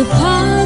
upon